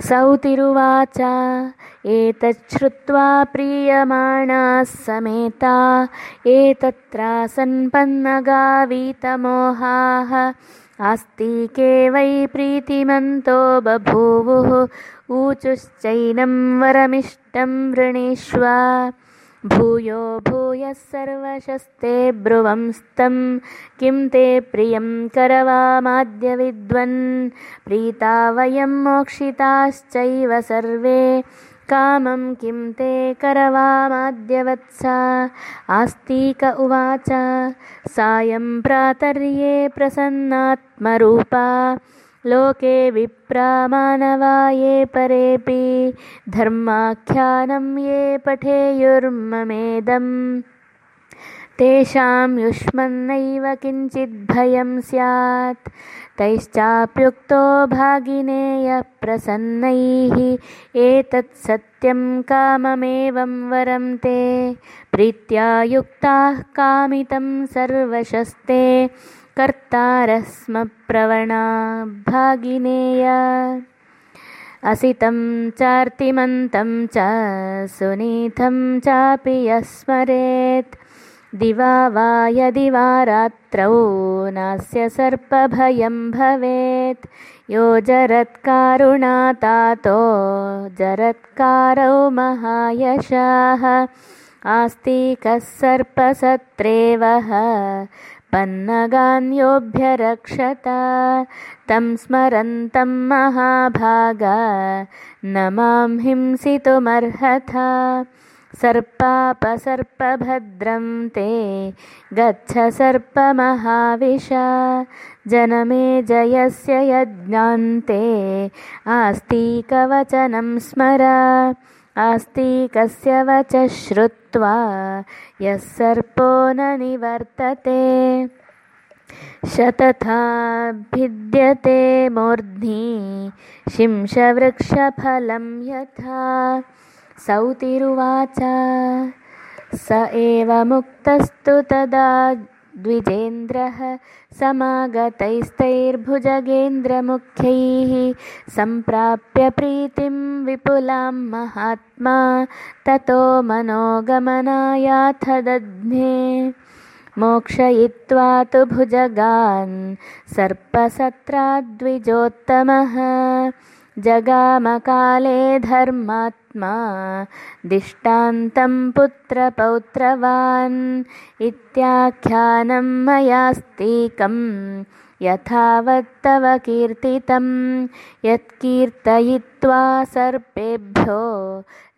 सौतिरुवाच। एतच्छ्रुत्वा प्रीयमाणाः समेता। एतत्रासन्पन्नगावीतमोहाः। आस्तिके वै प्रीतिमन्तो बभूवुः। ऊचुश्चैनं वरमिष्टं वृणीष्व भूयो भूयः सर्वशस्ते ब्रुवंस्तं किं ते प्रियं करवामाद्यविद्वन् प्रीता वयं मोक्षिताश्चैव सर्वे। कामं किं ते करवामाद्यवत्सा आस्तिक उवाच। सायं प्रातर्ये प्रसन्नात्मरूपा लोके विप्रामानवा ये परेऽपि धर्माख्यानं ये पठेयुर्ममेदम् तेषां युष्मन्नैव किञ्चिद्भयं स्यात्। तैश्चाप्युक्तो भागिनेयः प्रसन्नैः एतत् सत्यं काममेवं वरं ते प्रीत्या युक्ताः कामितं सर्वशस्ते। कर्तारस्म प्रवणा भागिनेय। असितं चार्तिमन्तं च सुनीतं चापि यस्मरेत् दिवा वा यदि वा रात्रौ नास्य सर्पभयं भवेत्। यो जरत्कारुणा तातो जरत्कारौ महायशाः। आस्तिकः सर्पसत्रेवः पन्नगान्योऽभ्यरक्षत। तं स्मरन्तं महाभाग न मां हिंसितुमर्हथ सर्पापसर्पभद्रं ते गच्छ सर्पमहाविश जनमे जयस्य यज्ञान्ते आस्तिकवचनं स्मर। आस्तिकस्य वच श्रुत्वा यः सर्पो न निवर्तते। शतथा भिद्यते मूर्ध्नि शिंशवृक्षफलं यथा सौतिरुवाच। स एव मुक्तस्तु तदा द्विजेन्द्रः समागतैस्तैर्भुजगेन्द्रमुख्यैः सम्प्राप्य प्रीतिं विपुलां महात्मा ततो मनोगमनायाथ दध्ने मोक्षयित्वा तु भुजगान् सर्पसत्राद्विजोत्तमः। जगामकाले धर्मात्मा दिष्टान्तं पुत्रपौत्रवान् इत्याख्यानं मयास्तीकं यथावत्तव कीर्तितं यत्कीर्तयित्वा सर्पेभ्यो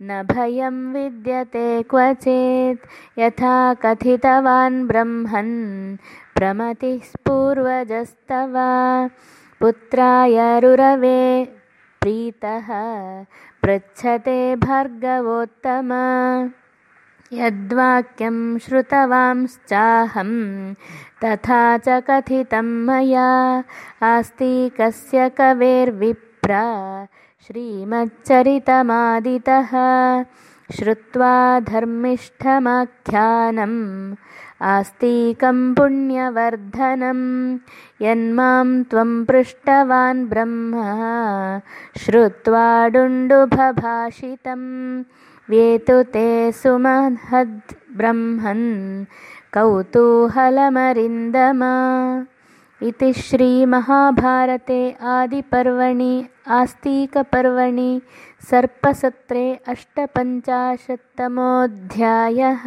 न भयं विद्यते क्वचित्। यथा कथितवान् ब्रह्मन् प्रमतिः पूर्वजस्तव। पुत्राय रुरवे प्रीतः पृच्छते भार्गवोत्तम। यद्वाक्यं श्रुतवांश्चाहं तथा च कथितं मया। आस्तिकस्य कवेर्विप्र श्रीमच्चरितमादितः। श्रुत्वा धर्मिष्ठमाख्यानम् आस्तिकं पुण्यवर्धनं यन्मां त्वं पृष्टवान् ब्रह्म श्रुत्वा डुण्डुभभाषितं वेतु ते सुमहद्ब्रह्मन् कौतूहलमरिन्दमा। इति श्रीमहाभारते आदिपर्वणि आस्तिकपर्वणि सर्पसत्रे अष्टपञ्चाशत्तमोऽध्यायः